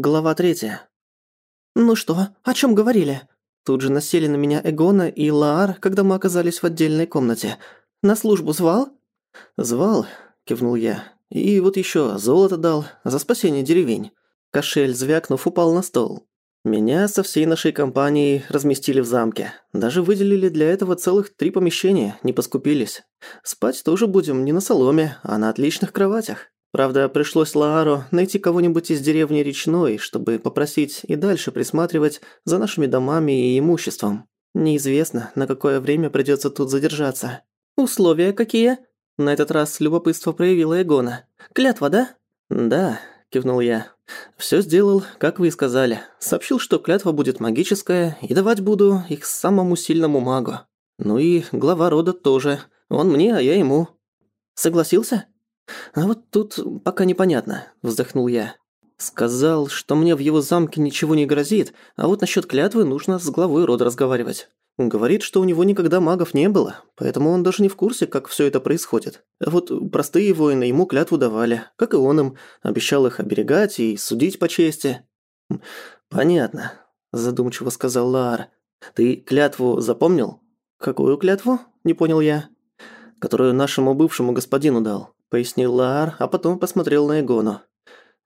Глава третья. «Ну что, о чем говорили?» Тут же насели на меня Эгона и Лаар, когда мы оказались в отдельной комнате. «На службу звал?» «Звал», – кивнул я. «И вот еще золото дал за спасение деревень». Кошель, звякнув, упал на стол. Меня со всей нашей компанией разместили в замке. Даже выделили для этого целых три помещения, не поскупились. Спать тоже будем не на соломе, а на отличных кроватях. Правда, пришлось Лаару найти кого-нибудь из деревни Речной, чтобы попросить и дальше присматривать за нашими домами и имуществом. Неизвестно, на какое время придётся тут задержаться. «Условия какие?» На этот раз любопытство проявила Эгона. «Клятва, да?» «Да», – кивнул я. «Всё сделал, как вы и сказали. Сообщил, что клятва будет магическая, и давать буду их самому сильному магу. Ну и глава рода тоже. Он мне, а я ему». «Согласился?» «А вот тут пока непонятно», – вздохнул я. «Сказал, что мне в его замке ничего не грозит, а вот насчет клятвы нужно с главой рода разговаривать. Говорит, что у него никогда магов не было, поэтому он даже не в курсе, как все это происходит. А вот простые воины ему клятву давали, как и он им, обещал их оберегать и судить по чести». «Понятно», – задумчиво сказал Лаар. «Ты клятву запомнил?» «Какую клятву?» – не понял я. «Которую нашему бывшему господину дал» пояснил Лаар, а потом посмотрел на Эгону.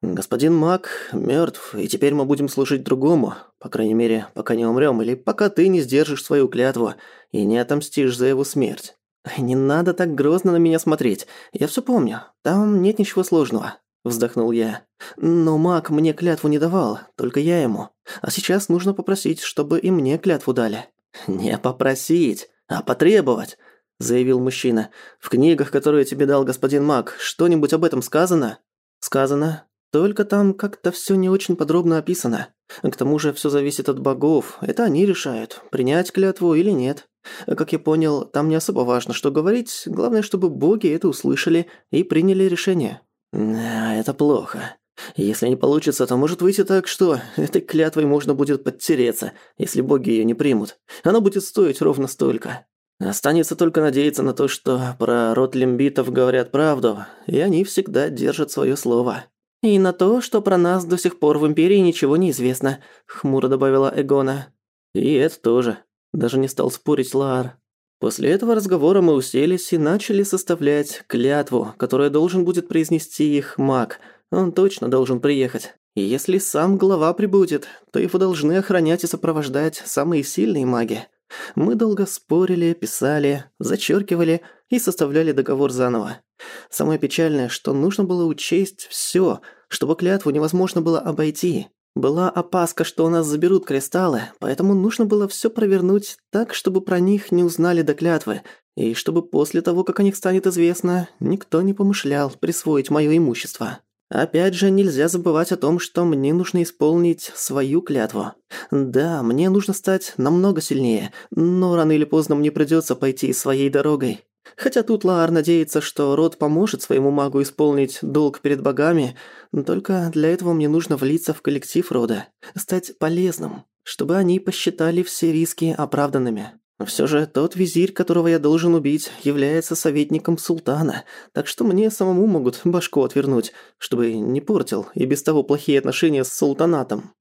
«Господин Мак мертв, и теперь мы будем служить другому, по крайней мере, пока не умрем, или пока ты не сдержишь свою клятву и не отомстишь за его смерть. Не надо так грозно на меня смотреть, я все помню, там нет ничего сложного», – вздохнул я. «Но Мак мне клятву не давал, только я ему. А сейчас нужно попросить, чтобы и мне клятву дали». «Не попросить, а потребовать заявил мужчина. «В книгах, которые тебе дал господин Мак, что-нибудь об этом сказано?» «Сказано. Только там как-то всё не очень подробно описано. К тому же всё зависит от богов. Это они решают, принять клятву или нет. Как я понял, там не особо важно, что говорить. Главное, чтобы боги это услышали и приняли решение». «А, это плохо. Если не получится, то может выйти так, что этой клятвой можно будет подтереться, если боги её не примут. Она будет стоить ровно столько. Останется только надеяться на то, что про род лимбитов говорят правду, и они всегда держат свое слово. «И на то, что про нас до сих пор в Империи ничего не известно», — хмуро добавила Эгона. «И это тоже», — даже не стал спорить Лаар. После этого разговора мы уселись и начали составлять клятву, которую должен будет произнести их маг. Он точно должен приехать. И если сам глава прибудет, то его должны охранять и сопровождать самые сильные маги. Мы долго спорили, писали, зачеркивали и составляли договор заново. Самое печальное, что нужно было учесть все, чтобы клятву невозможно было обойти. Была опаска, что у нас заберут кристаллы, поэтому нужно было все провернуть так, чтобы про них не узнали до клятвы, и чтобы после того, как о них станет известно, никто не помышлял присвоить моё имущество. Опять же, нельзя забывать о том, что мне нужно исполнить свою клятву. Да, мне нужно стать намного сильнее, но рано или поздно мне придётся пойти своей дорогой. Хотя тут Лаар надеется, что род поможет своему магу исполнить долг перед богами, только для этого мне нужно влиться в коллектив рода, стать полезным, чтобы они посчитали все риски оправданными. Все же тот визирь, которого я должен убить, является советником султана, так что мне самому могут башку отвернуть, чтобы не портил и без того плохие отношения с султанатом.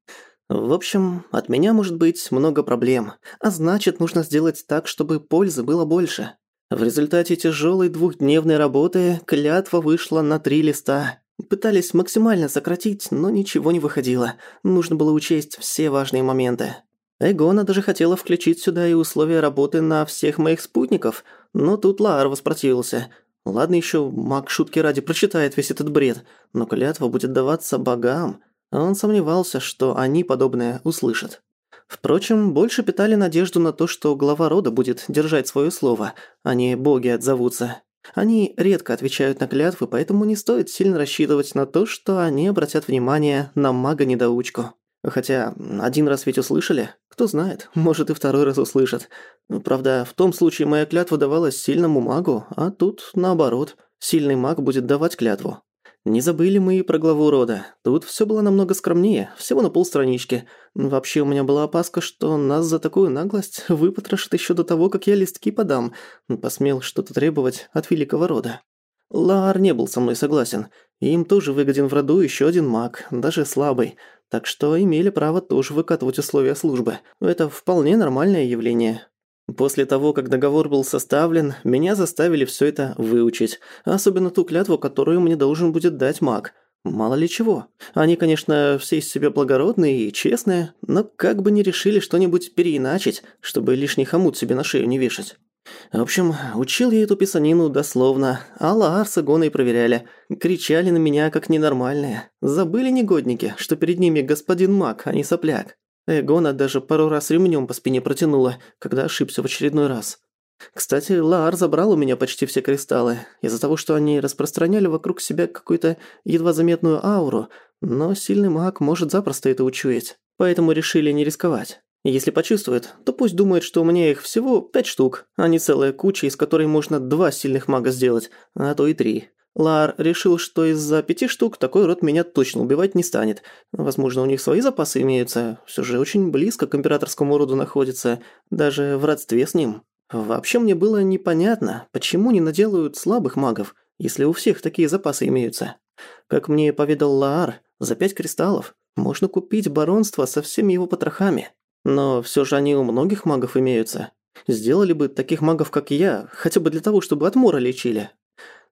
В общем, от меня может быть много проблем, а значит, нужно сделать так, чтобы пользы было больше. В результате тяжелой двухдневной работы клятва вышла на три листа. Пытались максимально сократить, но ничего не выходило. Нужно было учесть все важные моменты. Эгона даже хотела включить сюда и условия работы на всех моих спутников, но тут Лаар воспротивился. Ладно еще маг шутки ради прочитает весь этот бред, но клятва будет даваться богам. Он сомневался, что они подобное услышат. Впрочем, больше питали надежду на то, что глава рода будет держать свое слово, а не боги отзовутся. Они редко отвечают на клятвы, поэтому не стоит сильно рассчитывать на то, что они обратят внимание на мага-недоучку. Хотя один раз ведь услышали, кто знает, может и второй раз услышат. Правда, в том случае моя клятва давалась сильному магу, а тут наоборот, сильный маг будет давать клятву. Не забыли мы и про главу рода. Тут все было намного скромнее, всего на полстранички. Вообще у меня была опаска, что нас за такую наглость выпотрошат еще до того, как я листки подам. Посмел что-то требовать от великого рода. Лаар не был со мной согласен. Им тоже выгоден в роду еще один маг, даже слабый. Так что имели право тоже выкатывать условия службы. Это вполне нормальное явление. После того, как договор был составлен, меня заставили все это выучить. Особенно ту клятву, которую мне должен будет дать маг. Мало ли чего. Они, конечно, все из себя благородные и честные, но как бы не решили что-нибудь переиначить, чтобы лишний хомут себе на шею не вешать. В общем, учил я эту писанину дословно, а Лаар с Игоной проверяли. Кричали на меня как ненормальные. Забыли негодники, что перед ними господин маг, а не сопляк. Эгона даже пару раз ремнем по спине протянула, когда ошибся в очередной раз. Кстати, Лаар забрал у меня почти все кристаллы, из-за того, что они распространяли вокруг себя какую-то едва заметную ауру, но сильный маг может запросто это учуять, поэтому решили не рисковать. Если почувствует, то пусть думает, что у меня их всего пять штук, а не целая куча, из которой можно два сильных мага сделать, а то и три. Лар решил, что из-за пяти штук такой род меня точно убивать не станет. Возможно, у них свои запасы имеются, все же очень близко к императорскому роду находится, даже в родстве с ним. Вообще мне было непонятно, почему не наделают слабых магов, если у всех такие запасы имеются. Как мне поведал Лаар, за пять кристаллов можно купить баронство со всеми его потрохами. Но все же они у многих магов имеются. Сделали бы таких магов, как я, хотя бы для того, чтобы от мора лечили.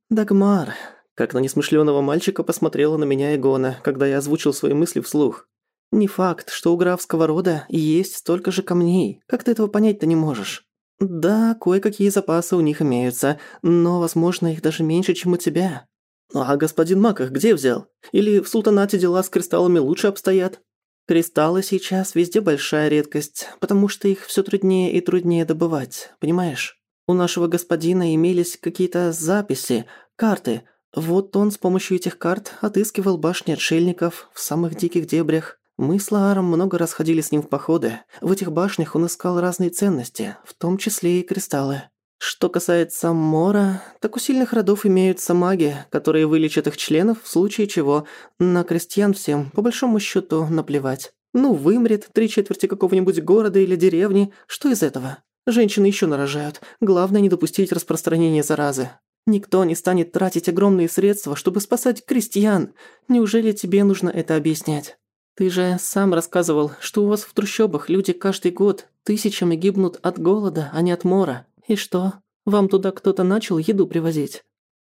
Дагмар, как на несмышленого мальчика посмотрела на меня Игона, когда я озвучил свои мысли вслух. Не факт, что у графского рода есть столько же камней. Как ты этого понять-то не можешь? Да, кое-какие запасы у них имеются, но, возможно, их даже меньше, чем у тебя. А господин Мак их где взял? Или в султанате дела с кристаллами лучше обстоят? Кристаллы сейчас везде большая редкость, потому что их все труднее и труднее добывать, понимаешь? У нашего господина имелись какие-то записи, карты. Вот он с помощью этих карт отыскивал башни отшельников в самых диких дебрях. Мы с Лааром много раз ходили с ним в походы. В этих башнях он искал разные ценности, в том числе и кристаллы. Что касается Мора, так у сильных родов имеются маги, которые вылечат их членов в случае чего. На крестьян всем, по большому счету, наплевать. Ну, вымрет три четверти какого-нибудь города или деревни, что из этого? Женщины еще нарожают. Главное не допустить распространения заразы. Никто не станет тратить огромные средства, чтобы спасать крестьян. Неужели тебе нужно это объяснять? Ты же сам рассказывал, что у вас в трущобах люди каждый год тысячами гибнут от голода, а не от мора. И что? Вам туда кто-то начал еду привозить?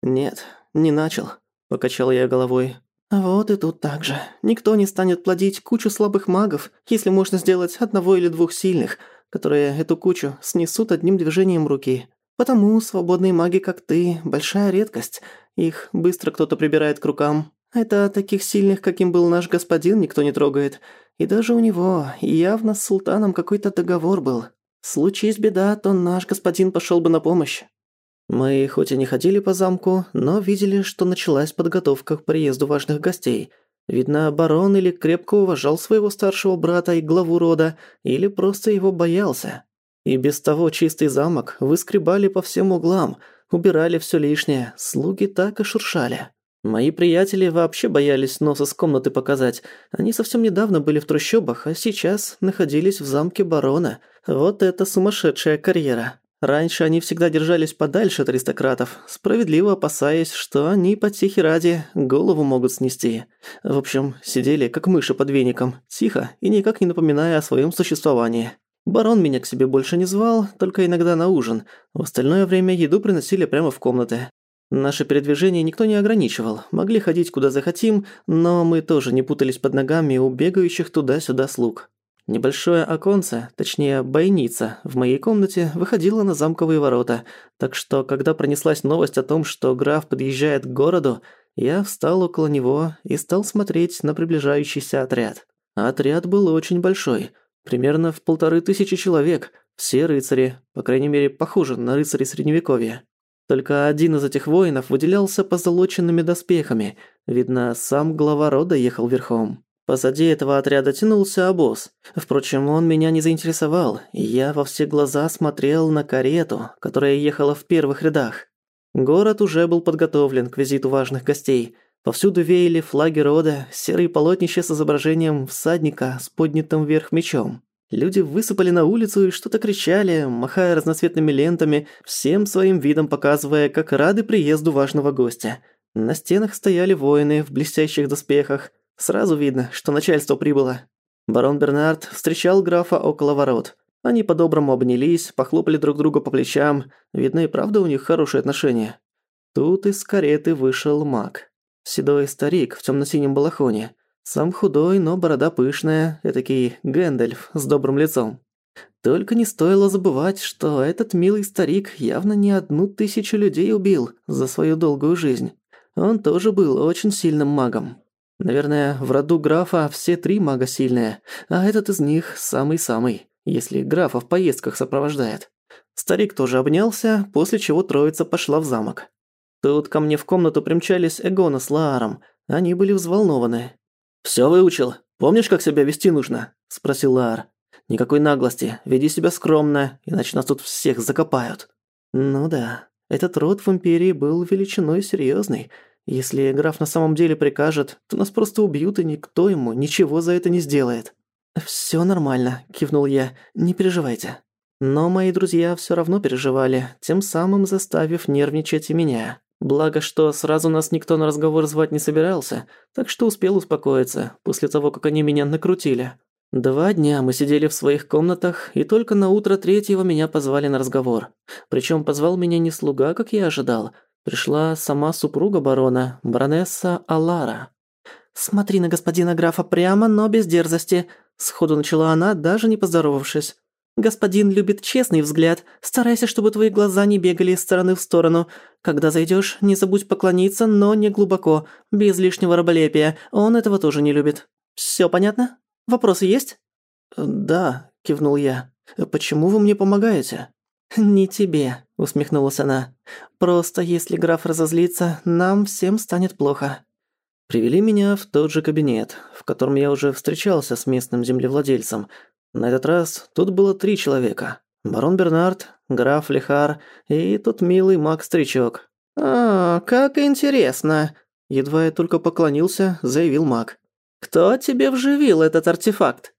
Нет, не начал, покачал я головой. Вот и тут так же. Никто не станет плодить кучу слабых магов, если можно сделать одного или двух сильных, которые эту кучу снесут одним движением руки. Потому свободные маги, как ты, большая редкость. Их быстро кто-то прибирает к рукам. Это таких сильных, каким был наш господин, никто не трогает. И даже у него явно с султаном какой-то договор был. Случись беда, то наш господин пошёл бы на помощь. Мы хоть и не ходили по замку, но видели, что началась подготовка к приезду важных гостей. Видно, барон или крепко уважал своего старшего брата и главу рода, или просто его боялся. И без того чистый замок выскребали по всем углам, убирали всё лишнее, слуги так и шуршали. Мои приятели вообще боялись носа с комнаты показать. Они совсем недавно были в трущобах, а сейчас находились в замке барона. Вот это сумасшедшая карьера. Раньше они всегда держались подальше от аристократов, справедливо опасаясь, что они по тихе ради голову могут снести. В общем, сидели как мыши под веником, тихо и никак не напоминая о своем существовании. Барон меня к себе больше не звал, только иногда на ужин. В остальное время еду приносили прямо в комнаты. Наше передвижение никто не ограничивал, могли ходить куда захотим, но мы тоже не путались под ногами у бегающих туда-сюда слуг. Небольшое оконце, точнее бойница, в моей комнате выходило на замковые ворота, так что когда пронеслась новость о том, что граф подъезжает к городу, я встал около него и стал смотреть на приближающийся отряд. Отряд был очень большой, примерно в полторы тысячи человек, все рыцари, по крайней мере, похожи на рыцари Средневековья. Только один из этих воинов выделялся позолоченными доспехами. Видно, сам глава рода ехал верхом. Позади этого отряда тянулся обоз. Впрочем, он меня не заинтересовал, и я во все глаза смотрел на карету, которая ехала в первых рядах. Город уже был подготовлен к визиту важных гостей. Повсюду веяли флаги рода, серые полотнища с изображением всадника с поднятым вверх мечом. Люди высыпали на улицу и что-то кричали, махая разноцветными лентами, всем своим видом показывая, как рады приезду важного гостя. На стенах стояли воины в блестящих доспехах. Сразу видно, что начальство прибыло. Барон Бернард встречал графа около ворот. Они по-доброму обнялись, похлопали друг друга по плечам. Видно и правда у них хорошие отношения. Тут из кареты вышел маг. Седой старик в тёмно-синем балахоне. Сам худой, но борода пышная, этакий Гэндальф с добрым лицом. Только не стоило забывать, что этот милый старик явно не одну тысячу людей убил за свою долгую жизнь. Он тоже был очень сильным магом. Наверное, в роду графа все три мага сильные, а этот из них самый-самый, если графа в поездках сопровождает. Старик тоже обнялся, после чего троица пошла в замок. Тут ко мне в комнату примчались Эгона с Лааром. Они были взволнованы. «Всё выучил? Помнишь, как себя вести нужно?» – спросил Лаар. «Никакой наглости, веди себя скромно, иначе нас тут всех закопают». «Ну да, этот род в Империи был величиной серьёзной. Если граф на самом деле прикажет, то нас просто убьют, и никто ему ничего за это не сделает». «Всё нормально», – кивнул я, – «не переживайте». Но мои друзья всё равно переживали, тем самым заставив нервничать и меня. Благо, что сразу нас никто на разговор звать не собирался, так что успел успокоиться после того, как они меня накрутили. Два дня мы сидели в своих комнатах, и только на утро третьего меня позвали на разговор. Причем позвал меня не слуга, как я ожидал. Пришла сама супруга барона, баронесса Алара. «Смотри на господина графа прямо, но без дерзости», – сходу начала она, даже не поздоровавшись. Господин любит честный взгляд. Старайся, чтобы твои глаза не бегали из стороны в сторону. Когда зайдёшь, не забудь поклониться, но не глубоко, без лишнего раболепия. Он этого тоже не любит. Всё понятно? Вопросы есть? Да, кивнул я. Почему вы мне помогаете? Не тебе, усмехнулась она. Просто если граф разозлится, нам всем станет плохо. Привели меня в тот же кабинет, в котором я уже встречался с местным землевладельцем, на этот раз тут было три человека. Барон Бернард, граф Лихар и тот милый маг-старичок. «А, как интересно!» Едва я только поклонился, заявил маг. «Кто тебе вживил этот артефакт?»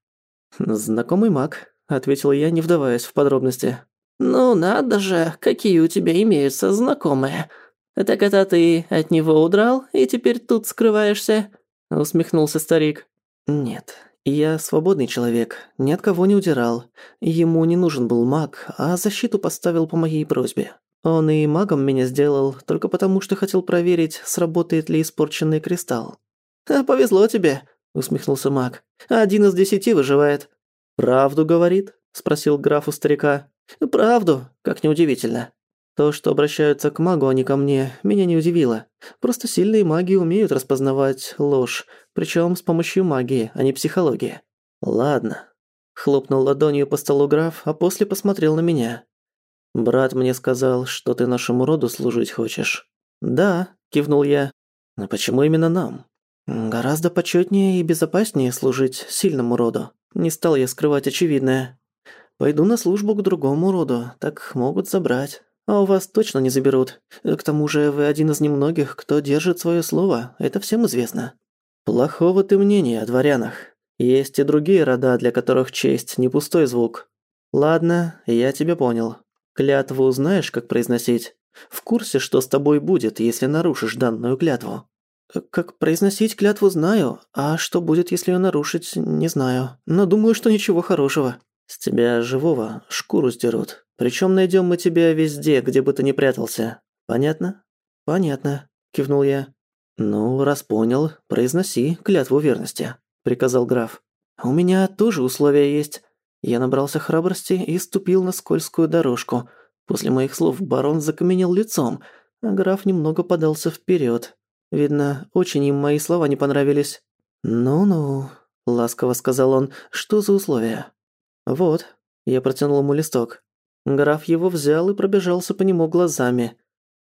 «Знакомый маг», — ответил я, не вдаваясь в подробности. «Ну надо же, какие у тебя имеются знакомые. Так это ты от него удрал и теперь тут скрываешься?» Усмехнулся старик. «Нет, я свободный человек, ни от кого не удирал. Ему не нужен был маг, а защиту поставил по моей просьбе. Он и магом меня сделал только потому, что хотел проверить, сработает ли испорченный кристалл. «А повезло тебе», — усмехнулся маг. «Один из десяти выживает». «Правду говорит?» — спросил граф у старика. «Правду, как неудивительно. То, что обращаются к магу, а не ко мне, меня не удивило. Просто сильные маги умеют распознавать ложь, причем с помощью магии, а не психологии. Ладно. Хлопнул ладонью по столу граф, а после посмотрел на меня. «Брат мне сказал, что ты нашему роду служить хочешь». «Да», – кивнул я. «Но почему именно нам?» «Гораздо почетнее и безопаснее служить сильному роду. Не стал я скрывать очевидное. Пойду на службу к другому роду, так могут забрать». А у вас точно не заберут. К тому же вы один из немногих, кто держит свое слово. Это всем известно. Плохого ты мнения о дворянах. Есть и другие рода, для которых честь не пустой звук. Ладно, я тебя понял. Клятву знаешь, как произносить? В курсе, что с тобой будет, если нарушишь данную клятву? Как произносить клятву знаю, а что будет, если ее нарушить, не знаю. Но думаю, что ничего хорошего. С тебя живого шкуру сдерут. Причем найдем мы тебя везде, где бы ты ни прятался. Понятно? Понятно, кивнул я. Ну, раз понял, произноси клятву верности, приказал граф. У меня тоже условия есть. Я набрался храбрости и ступил на скользкую дорожку. После моих слов барон закаменел лицом, а граф немного подался вперед. Видно, очень им мои слова не понравились. «Ну-ну», — ласково сказал он, — «что за условия?» «Вот», — я протянул ему листок. Граф его взял и пробежался по нему глазами.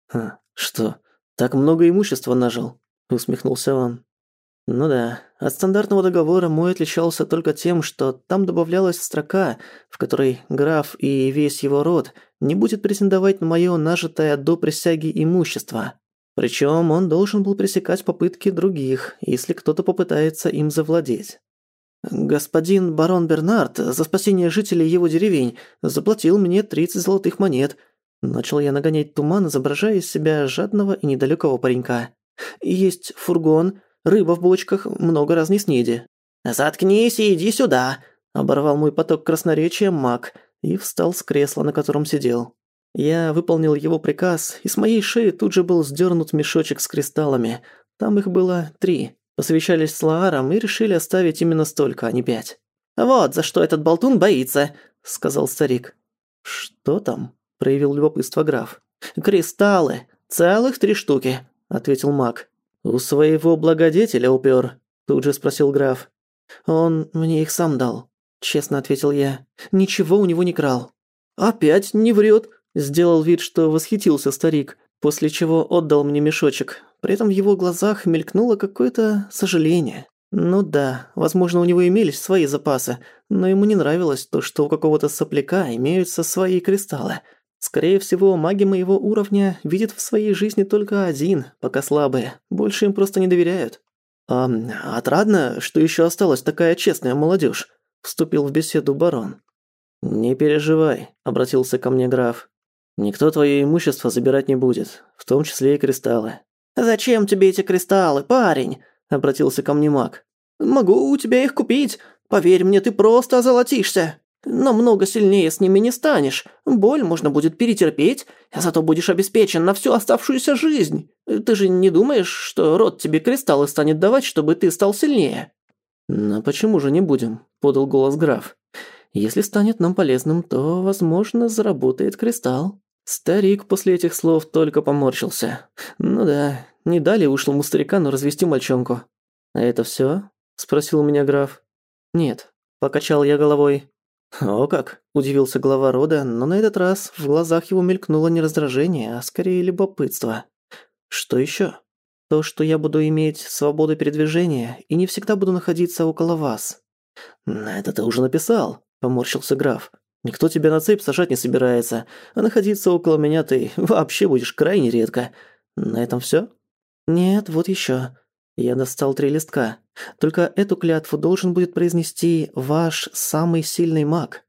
«Ха, что, так много имущества нажил?» – усмехнулся он. Ну да, от стандартного договора мой отличался только тем, что там добавлялась строка, в которой граф и весь его род не будет претендовать на моё нажитое до присяги имущество. Причём он должен был пресекать попытки других, если кто-то попытается им завладеть. Господин барон Бернард за спасение жителей его деревень заплатил мне 30 золотых монет. Начал я нагонять туман, изображая из себя жадного и недалекого паренька. Есть фургон, рыба в бочках, много разной снеди. «Заткнись и иди сюда!» – оборвал мой поток красноречия маг и встал с кресла, на котором сидел. Я выполнил его приказ, и с моей шеи тут же был сдернут мешочек с кристаллами. Там их было три. Посвящались с Лааром и решили оставить именно столько, а не пять. «Вот за что этот болтун боится», — сказал старик. «Что там?» — проявил любопытство граф. «Кристаллы. Целых три штуки», — ответил маг. «У своего благодетеля упер», — тут же спросил граф. «Он мне их сам дал», — честно ответил я. «Ничего у него не крал». «Опять не врет», Сделал вид, что восхитился старик, после чего отдал мне мешочек. При этом в его глазах мелькнуло какое-то сожаление. Ну да, возможно, у него имелись свои запасы, но ему не нравилось то, что у какого-то сопляка имеются свои кристаллы. Скорее всего, маги моего уровня видят в своей жизни только один, пока слабые. Больше им просто не доверяют. «А, отрадно, что еще осталась такая честная молодежь», – вступил в беседу барон. «Не переживай», – обратился ко мне граф. Никто твое имущество забирать не будет, в том числе и кристаллы. Зачем тебе эти кристаллы, парень? обратился ко мне маг. Могу у тебя их купить. Поверь мне, ты просто озолотишься. Но много сильнее с ними не станешь. Боль можно будет перетерпеть, а зато будешь обеспечен на всю оставшуюся жизнь. Ты же не думаешь, что род тебе кристаллы станет давать, чтобы ты стал сильнее? Но почему же не будем? подал голос граф. Если станет нам полезным, то, возможно, заработает кристалл. Старик после этих слов только поморщился. Ну да, не дали ушлому старикану развести мальчонку. «А это всё?» – спросил у меня граф. «Нет», – покачал я головой. «О как!» – удивился глава рода, но на этот раз в глазах его мелькнуло не раздражение, а скорее любопытство. «Что ещё?» «То, что я буду иметь свободу передвижения и не всегда буду находиться около вас». «Это ты уже написал», – поморщился граф. Никто тебя на цепь сажать не собирается, а находиться около меня ты вообще будешь крайне редко. На этом всё? Нет, вот ещё. Я достал три листка. Только эту клятву должен будет произнести ваш самый сильный маг.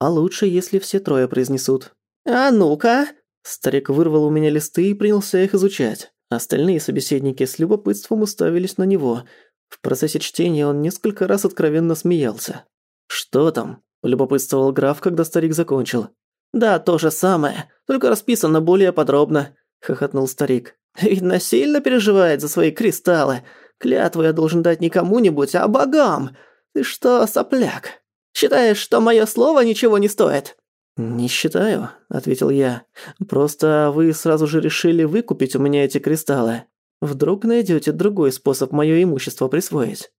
А лучше, если все трое произнесут. А ну-ка! Старик вырвал у меня листы и принялся их изучать. Остальные собеседники с любопытством уставились на него. В процессе чтения он несколько раз откровенно смеялся. «Что там?» Полюбопытствовал граф, когда старик закончил. «Да, то же самое, только расписано более подробно», – хохотнул старик. «Видно, сильно переживает за свои кристаллы. Клятву я должен дать не кому-нибудь, а богам. Ты что, сопляк? Считаешь, что мое слово ничего не стоит?» «Не считаю», – ответил я. «Просто вы сразу же решили выкупить у меня эти кристаллы. Вдруг найдете другой способ мое имущество присвоить.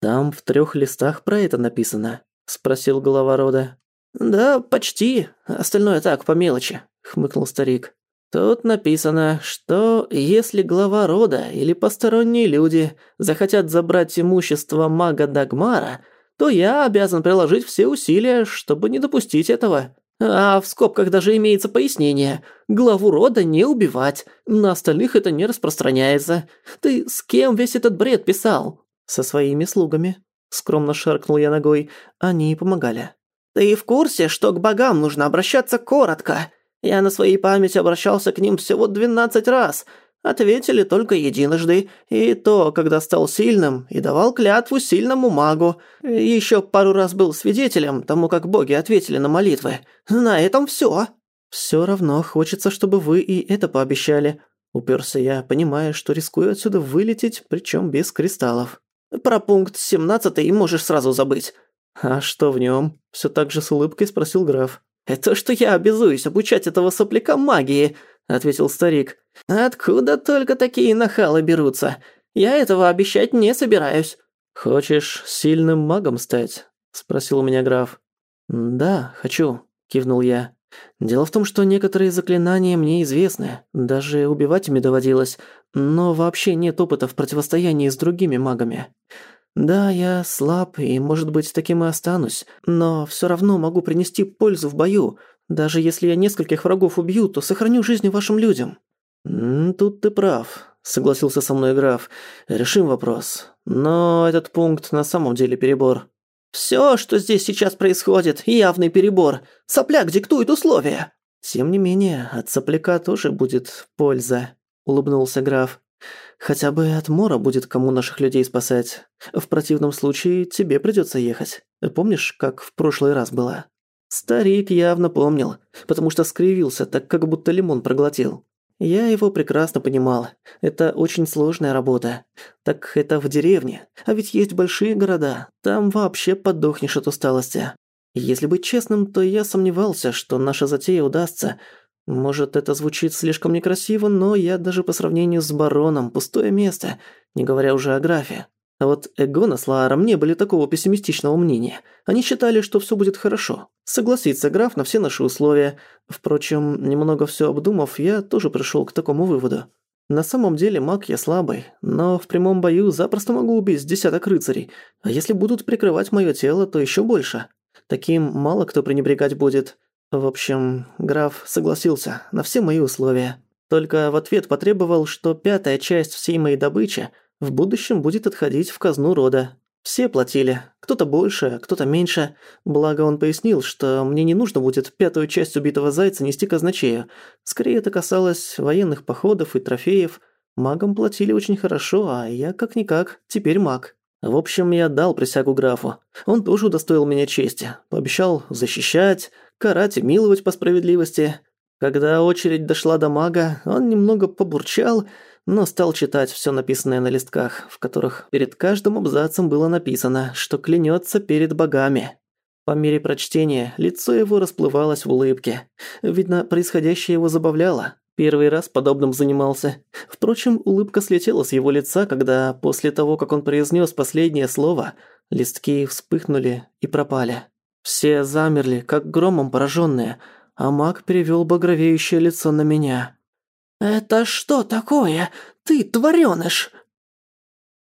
Там в трех листах про это написано спросил глава рода. Да, почти. Остальное так, по мелочи, хмыкнул старик. Тут написано, что если глава рода или посторонние люди захотят забрать имущество мага Дагмара, то я обязан приложить все усилия, чтобы не допустить этого. А в скобках даже имеется пояснение. Главу рода не убивать. На остальных это не распространяется. Ты с кем весь этот бред писал? Со своими слугами. Скромно шаркнул я ногой. Они помогали. «Ты в курсе, что к богам нужно обращаться коротко? Я на своей памяти обращался к ним всего двенадцать раз. Ответили только единожды, и то, когда стал сильным, и давал клятву сильному магу. Еще пару раз был свидетелем тому, как боги ответили на молитвы. На этом все. Все равно хочется, чтобы вы и это пообещали. Уперся я, понимая, что рискую отсюда вылететь, причем без кристаллов. Про пункт 17 можешь сразу забыть». «А что в нем? Все так же с улыбкой спросил граф. «Это что я обязуюсь обучать этого сопляка магии», — ответил старик. «Откуда только такие нахалы берутся? Я этого обещать не собираюсь». «Хочешь сильным магом стать?» — спросил у меня граф. «Да, хочу», — кивнул я. Дело в том, что некоторые заклинания мне известны, даже убивать ими доводилось, но вообще нет опыта в противостоянии с другими магами. Да, я слаб и, может быть, таким и останусь, но всё равно могу принести пользу в бою. Даже если я нескольких врагов убью, то сохраню жизнь вашим людям. Тут ты прав, согласился со мной граф. Решим вопрос. Но этот пункт на самом деле перебор. Всё, что здесь сейчас происходит, явный перебор. Сопляк диктует условия». «Тем не менее, от сопляка тоже будет польза», – улыбнулся граф. «Хотя бы от Мора будет кому наших людей спасать. В противном случае тебе придётся ехать. Помнишь, как в прошлый раз было?» Старик явно помнил, потому что скривился, так как будто лимон проглотил. Я его прекрасно понимал. Это очень сложная работа. Так это в деревне. А ведь есть большие города. Там вообще подохнешь от усталости. Если быть честным, то я сомневался, что наша затея удастся. Может, это звучит слишком некрасиво, но я даже по сравнению с бароном пустое место, не говоря уже о графе. А вот Эгона с Лааром не были такого пессимистичного мнения. Они считали, что всё будет хорошо. Согласится граф на все наши условия. Впрочем, немного всё обдумав, я тоже пришёл к такому выводу. На самом деле маг я слабый, но в прямом бою запросто могу убить десяток рыцарей, а если будут прикрывать моё тело, то ещё больше. Таким мало кто пренебрегать будет. В общем, граф согласился на все мои условия. Только в ответ потребовал, что пятая часть всей моей добычи – в будущем будет отходить в казну рода. Все платили, кто-то больше, кто-то меньше. Благо он пояснил, что мне не нужно будет пятую часть убитого зайца нести казначею. Скорее это касалось военных походов и трофеев. Магам платили очень хорошо, а я как-никак теперь маг. В общем, я дал присягу графу. Он тоже удостоил меня чести. Пообещал защищать, карать и миловать по справедливости. Когда очередь дошла до мага, он немного побурчал но стал читать все написанное на листках, в которых перед каждым абзацем было написано, что клянется перед богами. По мере прочтения лицо его расплывалось в улыбке. Видно, происходящее его забавляло. Первый раз подобным занимался. Впрочем, улыбка слетела с его лица, когда после того, как он произнес последнее слово, листки вспыхнули и пропали. Все замерли, как громом пораженные, а маг перевел багровеющее лицо на меня. «Это что такое? Ты, тварёныш!»